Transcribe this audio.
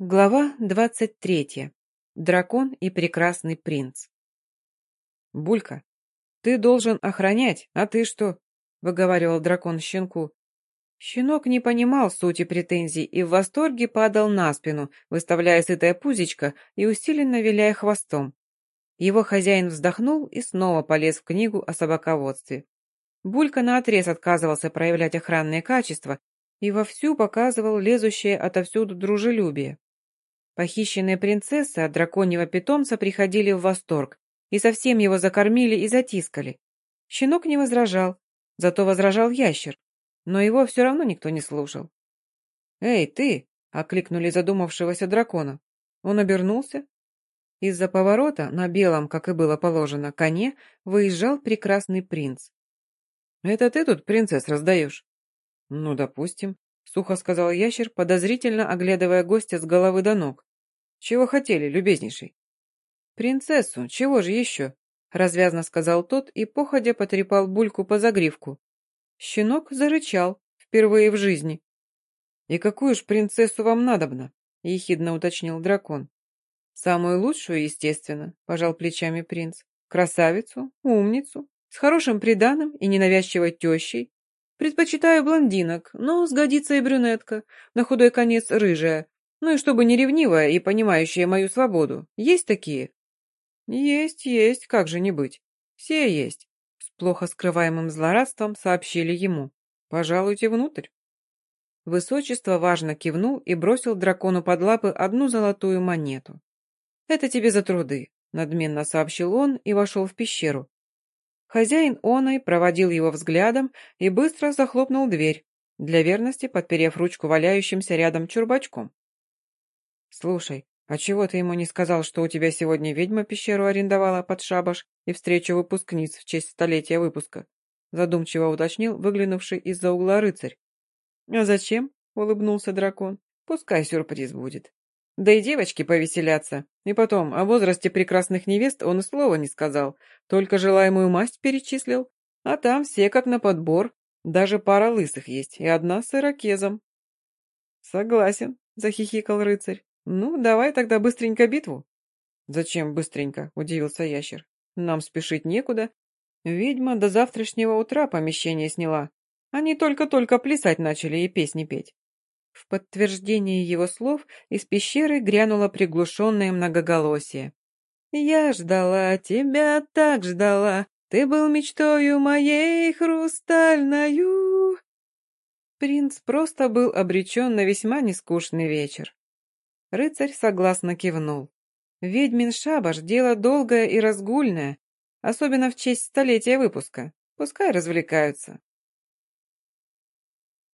Глава двадцать третья. Дракон и прекрасный принц. «Булька, ты должен охранять, а ты что?» — выговаривал дракон щенку. Щенок не понимал сути претензий и в восторге падал на спину, выставляя сытое пузечко и усиленно виляя хвостом. Его хозяин вздохнул и снова полез в книгу о собаководстве. Булька наотрез отказывался проявлять охранные качества и вовсю показывал лезущее отовсюду дружелюбие. Похищенные принцессы от драконьего питомца приходили в восторг и совсем его закормили и затискали. Щенок не возражал, зато возражал ящер, но его все равно никто не слушал. «Эй, ты!» — окликнули задумавшегося дракона. Он обернулся. Из-за поворота на белом, как и было положено, коне выезжал прекрасный принц. «Это ты тут принцесс раздаешь?» «Ну, допустим», — сухо сказал ящер, подозрительно оглядывая гостя с головы до ног. «Чего хотели, любезнейший?» «Принцессу, чего же еще?» — развязно сказал тот и походя потрепал бульку по загривку. Щенок зарычал, впервые в жизни. «И какую ж принцессу вам надобно?» — ехидно уточнил дракон. «Самую лучшую, естественно», — пожал плечами принц. «Красавицу, умницу, с хорошим приданым и ненавязчивой тещей. Предпочитаю блондинок, но сгодится и брюнетка, на худой конец рыжая, ну и чтобы не ревнивая и понимающая мою свободу. Есть такие?» «Есть, есть, как же не быть. Все есть», — с плохо скрываемым злорадством сообщили ему. «Пожалуйте внутрь». Высочество важно кивнул и бросил дракону под лапы одну золотую монету. «Это тебе за труды», — надменно сообщил он и вошел в пещеру. Хозяин оной проводил его взглядом и быстро захлопнул дверь, для верности подперев ручку валяющимся рядом чурбачком. «Слушай, а чего ты ему не сказал, что у тебя сегодня ведьма пещеру арендовала под шабаш и встречу выпускниц в честь столетия выпуска?» Задумчиво уточнил выглянувший из-за угла рыцарь. «А зачем?» — улыбнулся дракон. «Пускай сюрприз будет. Да и девочки повеселятся. И потом, о возрасте прекрасных невест он и слова не сказал, только желаемую масть перечислил. А там все как на подбор. Даже пара лысых есть и одна с ирокезом». «Согласен», — захихикал рыцарь. «Ну, давай тогда быстренько битву». «Зачем быстренько?» – удивился ящер. «Нам спешить некуда. Ведьма до завтрашнего утра помещение сняла. Они только-только плясать начали и песни петь». В подтверждение его слов из пещеры грянуло приглушенное многоголосие. «Я ждала тебя, так ждала, ты был мечтою моей хрустальною». Принц просто был обречен на весьма нескучный вечер. Рыцарь согласно кивнул. Ведьмин шабаш — дело долгое и разгульное, особенно в честь столетия выпуска. Пускай развлекаются.